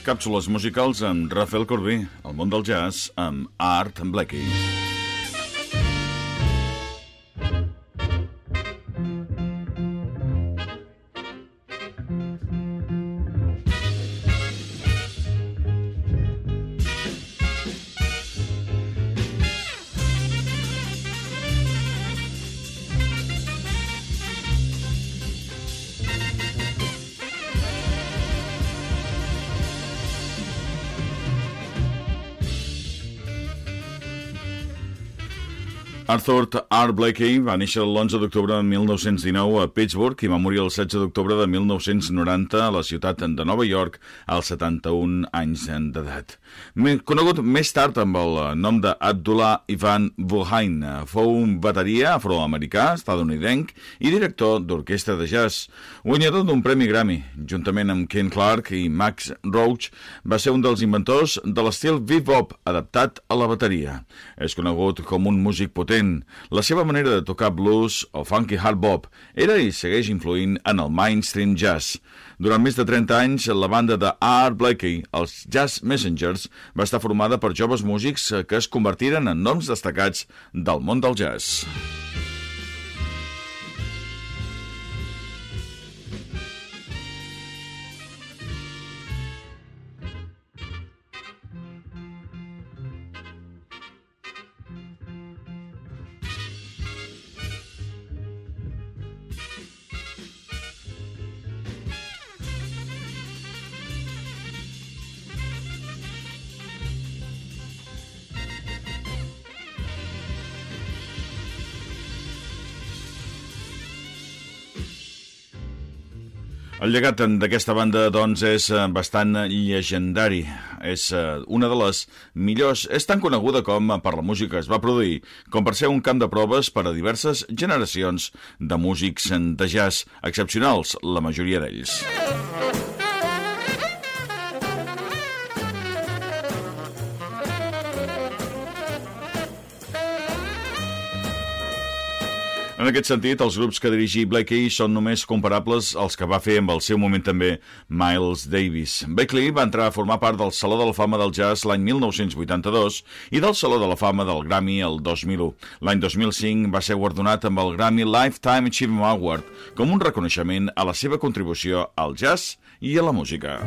Càpsules musicals amb Rafael Corbí, el món del jazz amb Art Blakey. Arthur R. Blakey va néixer l'11 d'octubre de 1919 a Pittsburgh i va morir el 16 d'octubre de 1990 a la ciutat de Nova York als 71 anys d'edat. Conegut més tard amb el nom d'Abdullah Ivan Vuhain, fou un bateria afroamericà, estadounidenc i director d'orquestra de jazz. Guanyador d'un premi Grammy, juntament amb Ken Clark i Max Roach, va ser un dels inventors de l'estil bebop adaptat a la bateria. És conegut com un músic potent diferent. La seva manera de tocar blues o funky hard bop era i segueix influint en el mainstream jazz. Durant més de 30 anys, la banda de Art Blakey, els Jazz Messengers, va estar formada per joves músics que es convertiren en noms destacats del món del jazz. El llegat d'aquesta banda, doncs, és eh, bastant llegendari. És eh, una de les millors... És tan coneguda com per la música es va produir, com per ser un camp de proves per a diverses generacions de músics de jazz excepcionals, la majoria d'ells. En aquest sentit, els grups que dirigí Blakey són només comparables als que va fer amb el seu moment també Miles Davis. Blakey va entrar a formar part del Saló de la Fama del Jazz l'any 1982 i del Saló de la Fama del Grammy el 2001. L'any 2005 va ser guardonat amb el Grammy Lifetime Achievement Award com un reconeixement a la seva contribució al jazz i a la música.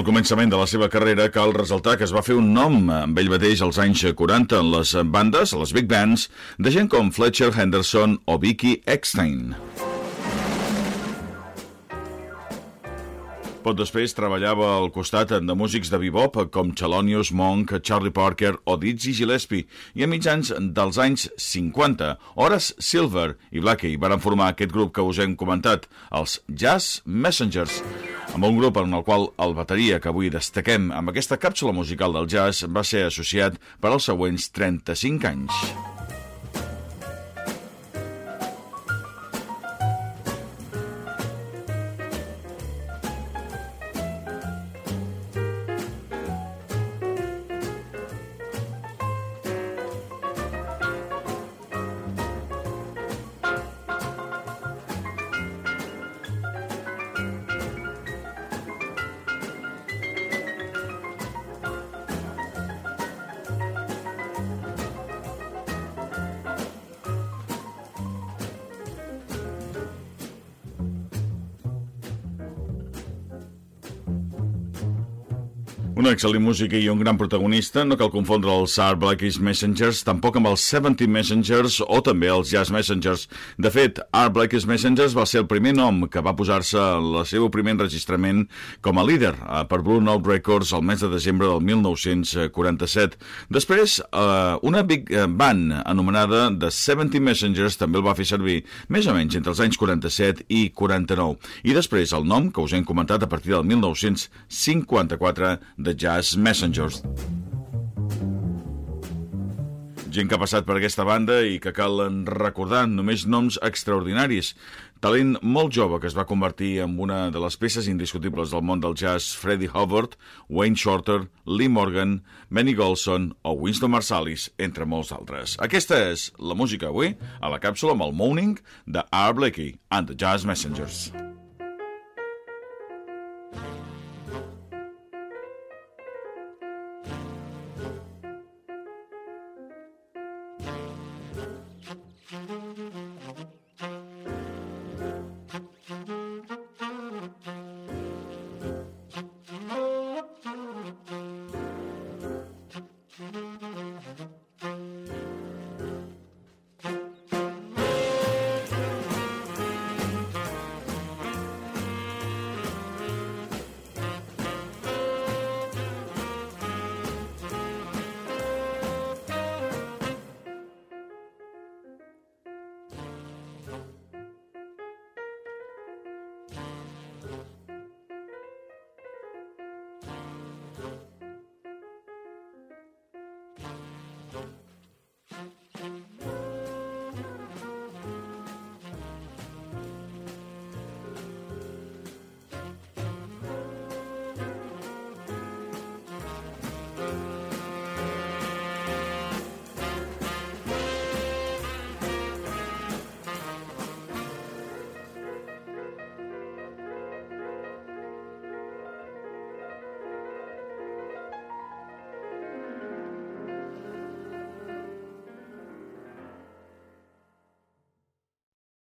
Al començament de la seva carrera cal ressaltar que es va fer un nom amb ell mateix als anys 40 en les bandes, les big bands, de gent com Fletcher Henderson o Vicky Eckstein. Pot després treballava al costat de músics de bebop com Chelonius Monk, Charlie Parker o Dizzy Gillespie i a mitjans dels anys 50, Horace Silver i Blackie van formar aquest grup que us hem comentat, els Jazz Messengers amb un grup en el qual el bateria que avui destaquem amb aquesta càpsula musical del jazz va ser associat per als següents 35 anys. Una excel·lent música i un gran protagonista, no cal confondre els Art Blackies Messengers, tampoc amb els 70 Messengers o també els Jazz Messengers. De fet, Art Blackies Messengers va ser el primer nom que va posar-se en el seu primer enregistrament com a líder eh, per Blue Note Records el mes de desembre del 1947. Després, eh, una big band anomenada The 70 Messengers també el va fer servir més o menys entre els anys 47 i 49. I després el nom que us hem comentat a partir del 1954 de The Jazz Messengers. Gent que ha passat per aquesta banda i que cal recordar només noms extraordinaris. Talent molt jove que es va convertir en una de les peces indiscutibles del món del jazz Freddie Hubbard, Wayne Shorter, Lee Morgan, Benny Golson o Winston Marsalis, entre molts altres. Aquesta és la música avui a la càpsula amb el Morning de R. Blakey and the Jazz Messengers.